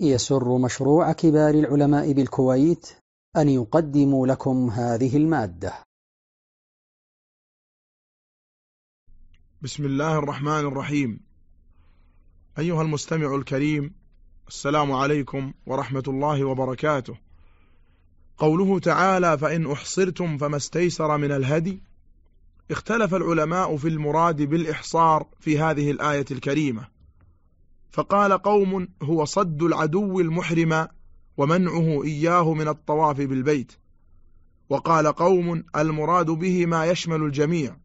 يسر مشروع كبار العلماء بالكويت أن يقدم لكم هذه المادة. بسم الله الرحمن الرحيم. أيها المستمع الكريم السلام عليكم ورحمة الله وبركاته. قوله تعالى فإن أحصرتم فما استيسر من الهدي اختلف العلماء في المراد بالإحصار في هذه الآية الكريمة. فقال قوم هو صد العدو المحرم ومنعه إياه من الطواف بالبيت. وقال قوم المراد به ما يشمل الجميع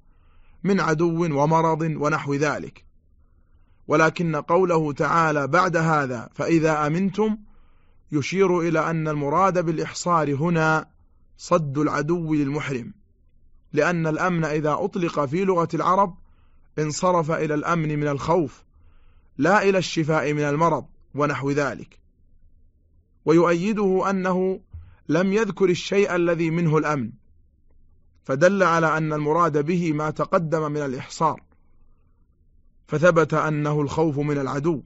من عدو ومرض ونحو ذلك. ولكن قوله تعالى بعد هذا فإذا أمنتم يشير إلى أن المراد بالإحصار هنا صد العدو للمحرم لأن الأمن إذا أطلق في لغة العرب انصرف إلى الأمن من الخوف. لا إلى الشفاء من المرض ونحو ذلك. ويؤيده أنه لم يذكر الشيء الذي منه الأمن فدل على أن المراد به ما تقدم من الإحصار. فثبت أنه الخوف من العدو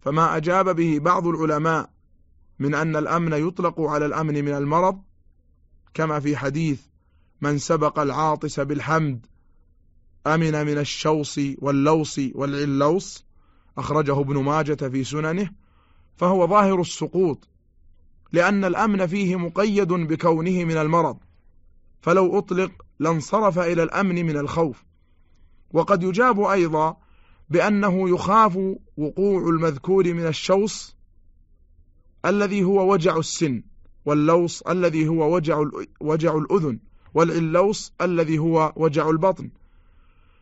فما أجاب به بعض العلماء من أن الأمن يطلق على الأمن من المرض كما في حديث من سبق العاطس بالحمد أمن من الشوص واللوص والعلوص. أخرجه ابن ماجة في سننه فهو ظاهر السقوط لأن الأمن فيه مقيد بكونه من المرض فلو أطلق لانصرف إلى الأمن من الخوف. وقد يجاب أيضا بأنه يخاف وقوع المذكور من الشوص الذي هو وجع السن واللوص الذي هو وجع, وجع الأذن والعلوص الذي هو وجع البطن.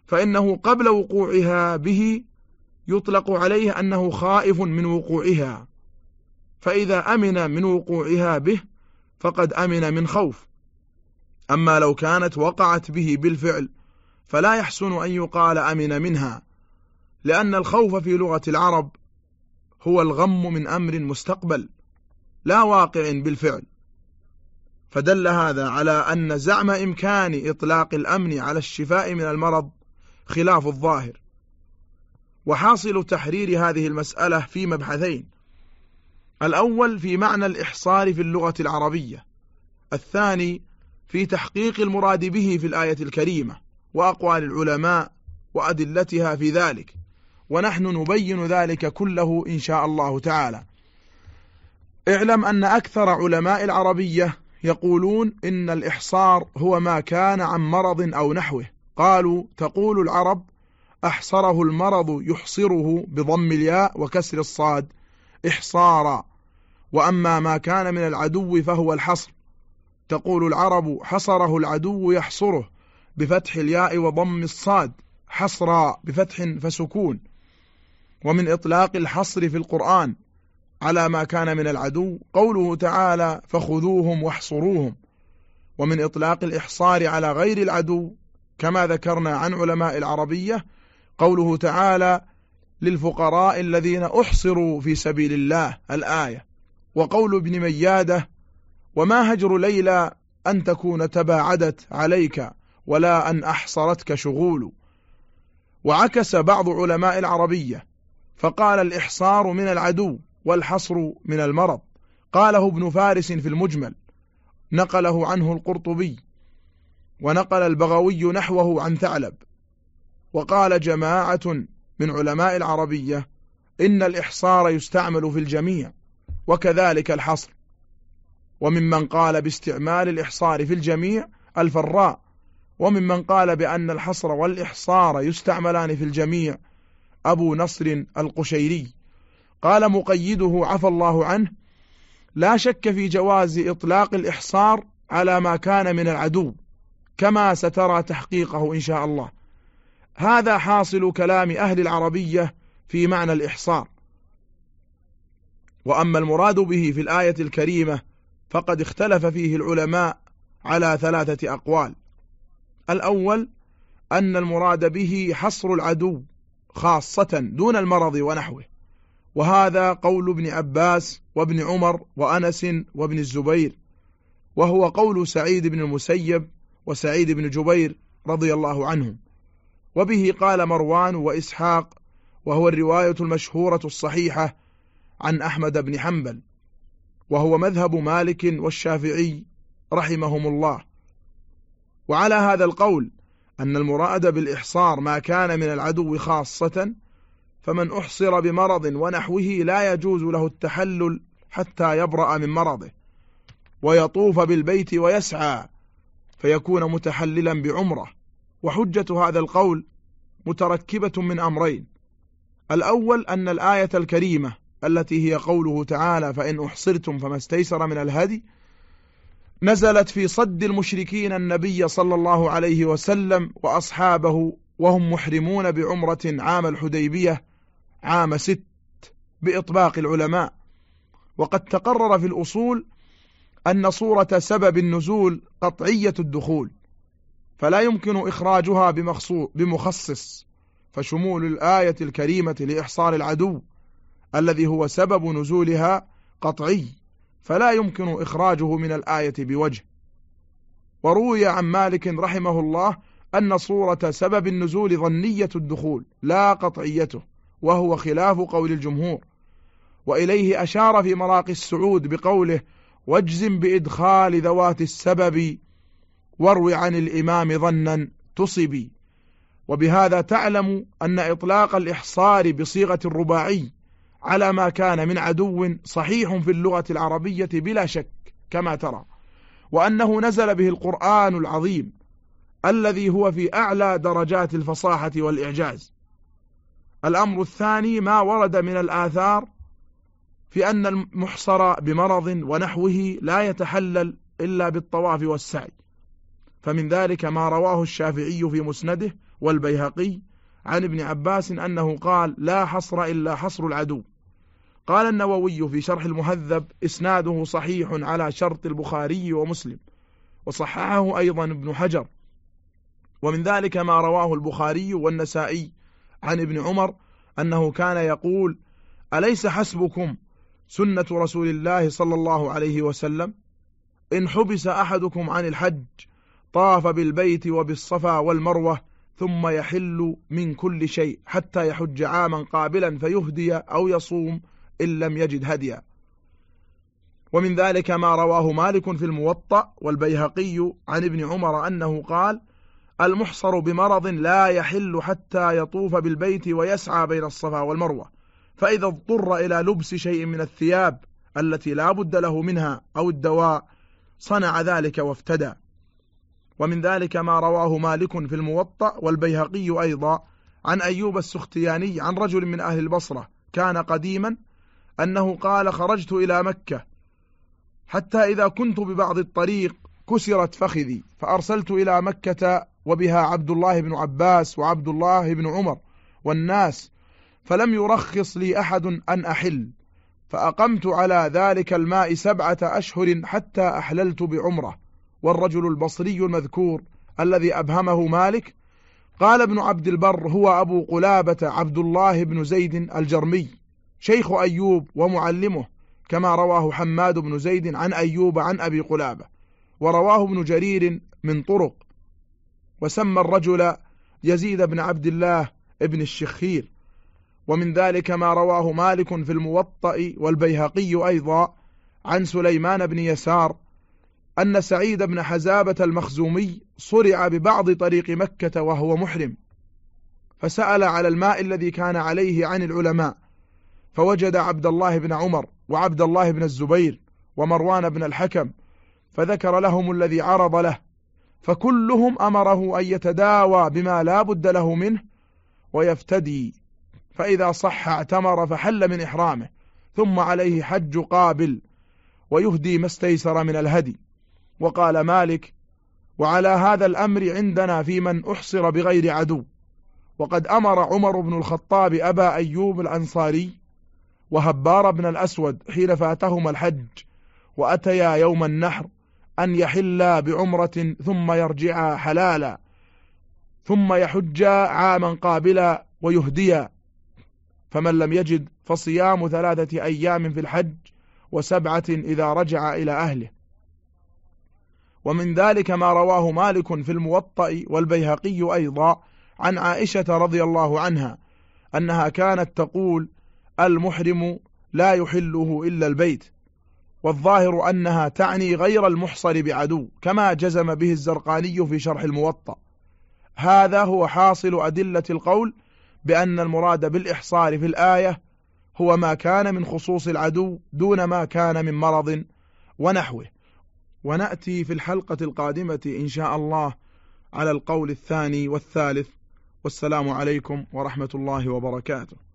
فإنه قبل وقوعها به يطلق عليه أنه خائف من وقوعها. فإذا أمن من وقوعها به فقد أمن من خوف. أما لو كانت وقعت به بالفعل فلا يحسن أن يقال أمن منها لأن الخوف في لغة العرب هو الغم من أمر مستقبل لا واقع بالفعل. فدل هذا على أن زعم إمكان إطلاق الأمن على الشفاء من المرض خلاف الظاهر. وحاصل تحرير هذه المسألة في مبحثين. الأول في معنى الإحصار في اللغة العربية. الثاني في تحقيق المراد به في الآية الكريمة وأقوال العلماء وأدلتها في ذلك. ونحن نبين ذلك كله إن شاء الله تعالى. اعلم أن أكثر علماء العربية يقولون إن الإحصار هو ما كان عن مرض أو نحوه. قالوا تقول العرب أحصره المرض يحصره بضم الياء وكسر الصاد. إحصارا. وأما ما كان من العدو فهو الحصر. تقول العرب حصره العدو يحصره بفتح الياء وضم الصاد. حصرا بفتح فسكون. ومن إطلاق الحصر في القرآن. على ما كان من العدو قوله تعالى فخذوهم واحصروهم. ومن إطلاق الإحصار على غير العدو كما ذكرنا عن علماء العربية قوله تعالى للفقراء الذين أحصروا في سبيل الله الآية. وقول ابن ميادة وما هجر ليلى أن تكون تباعدت عليك ولا أن أحصرتك شغول. وعكس بعض علماء العربية فقال الإحصار من العدو والحصر من المرض. قاله ابن فارس في المجمل نقله عنه القرطبي ونقل البغوي نحوه عن ثعلب. وقال جماعة من علماء العربية إن الإحصار يستعمل في الجميع وكذلك الحصر. وممن قال باستعمال الإحصار في الجميع الفراء وممن قال بأن الحصر والإحصار يستعملان في الجميع أبو نصر القشيري. قال مقيده عفى الله عنه لا شك في جواز إطلاق الإحصار على ما كان من العدو كما سترى تحقيقه إن شاء الله. هذا حاصل كلام أهل العربية في معنى الإحصار. وأما المراد به في الآية الكريمة فقد اختلف فيه العلماء على ثلاثة أقوال. الأول أن المراد به حصر العدو خاصة دون المرض ونحوه وهذا قول ابن عباس وابن عمر وأنس وابن الزبير وهو قول سعيد بن المسيب وسعيد بن جبير رضي الله عنهم. وبه قال مروان وإسحاق وهو الرواية المشهورة الصحيحة عن أحمد بن حنبل وهو مذهب مالك والشافعي رحمهم الله. وعلى هذا القول أن المراد بالإحصار ما كان من العدو خاصة فمن أحصر بمرض ونحوه لا يجوز له التحلل حتى يبرأ من مرضه ويطوف بالبيت ويسعى فيكون متحللا بعمرة. وحجة هذا القول متركبة من أمرين. الأول أن الآية الكريمة التي هي قوله تعالى فإن أحصرتم فما استيسر من الهدي نزلت في صد المشركين النبي صلى الله عليه وسلم وأصحابه وهم محرمون بعمرة عام الحديبية عام ست بإطباق العلماء. وقد تقرر في الأصول أن صورة سبب النزول قطعية الدخول. فلا يمكن إخراجها بمخصص. فشمول الآية الكريمة لإحصار العدو الذي هو سبب نزولها قطعي. فلا يمكن إخراجه من الآية بوجه. وروي عن مالك رحمه الله أن صورة سبب النزول ظنية الدخول لا قطعيته وهو خلاف قول الجمهور. وإليه أشار في مراقي السعود بقوله واجزم بإدخال ذوات السبب واروي عن الإمام ظنا تصبي. وبهذا تعلم أن إطلاق الإحصار بصيغة الرباعي على ما كان من عدو صحيح في اللغة العربية بلا شك كما ترى. وأنه نزل به القرآن العظيم الذي هو في أعلى درجات الفصاحة والإعجاز. الأمر الثاني ما ورد من الآثار في أن المحصر بمرض ونحوه لا يتحلل إلا بالطواف والسعي. فمن ذلك ما رواه الشافعي في مسنده والبيهقي عن ابن عباس أنه قال لا حصر إلا حصر العدو. قال النووي في شرح المهذب إسناده صحيح على شرط البخاري ومسلم وصححه أيضا ابن حجر. ومن ذلك ما رواه البخاري والنسائي عن ابن عمر أنه كان يقول أليس حسبكم سنة رسول الله صلى الله عليه وسلم؟ إن حبس أحدكم عن الحج طاف بالبيت وبالصفا والمروة ثم يحل من كل شيء حتى يحج عاما قابلا فيهدي أو يصوم إن لم يجد هديا. ومن ذلك ما رواه مالك في الموطأ والبيهقي عن ابن عمر أنه قال المحصر بمرض لا يحل حتى يطوف بالبيت ويسعى بين الصفا والمروة فإذا اضطر إلى لبس شيء من الثياب التي لا بد له منها أو الدواء صنع ذلك وافتدى. ومن ذلك ما رواه مالك في الموطأ والبيهقي أيضا عن أيوب السختياني عن رجل من أهل البصرة كان قديما أنه قال خرجت إلى مكة حتى إذا كنت ببعض الطريق كسرت فخذي فأرسلت إلى مكة وبها عبد الله بن عباس وعبد الله بن عمر والناس فلم يرخص لي أحد أن أحل فأقمت على ذلك الماء سبعة أشهر حتى أحللت بعمرة. والرجل البصري المذكور الذي أبهمه مالك قال ابن عبد البر هو أبو قلابة عبد الله بن زيد الجرمي شيخ أيوب ومعلمه كما رواه حماد بن زيد عن أيوب عن أبي قلابة ورواه ابن جرير من طرق. وسمى الرجل يزيد بن عبد الله ابن الشخير. ومن ذلك ما رواه مالك في الموطأ والبيهقي أيضا عن سليمان بن يسار أن سعيد بن حزابة المخزومي صرع ببعض طريق مكة وهو محرم فسأل على الماء الذي كان عليه عن العلماء فوجد عبد الله بن عمر وعبد الله بن الزبير ومروان بن الحكم فذكر لهم الذي عرض له فكلهم أمره أن يتداوى بما لا بد له منه ويفتدي فإذا صح اعتمر فحل من إحرامه ثم عليه حج قابل ويهدي ما استيسر من الهدي. وقال مالك وعلى هذا الأمر عندنا في من أحصر بغير عدو. وقد أمر عمر بن الخطاب أبا أيوب الأنصاري وهبار بن الأسود حين فاتهما الحج وأتيا يوم النحر أن يحلا بعمرة ثم يرجعا حلالا ثم يحجا عاما قابلا ويهديا. فمن لم يجد فصيام ثلاثة أيام في الحج وسبعة إذا رجع إلى أهله. ومن ذلك ما رواه مالك في الموطأ والبيهقي أيضا عن عائشة رضي الله عنها أنها كانت تقول المحرم لا يحله إلا البيت والظاهر أنها تعني غير المحصر بعدو كما جزم به الزرقاني في شرح الموطأ. هذا هو حاصل أدلة القول بأن المراد بالإحصار في الآية هو ما كان من خصوص العدو دون ما كان من مرض ونحوه. ونأتي في الحلقة القادمة إن شاء الله على القول الثاني والثالث والسلام عليكم ورحمة الله وبركاته.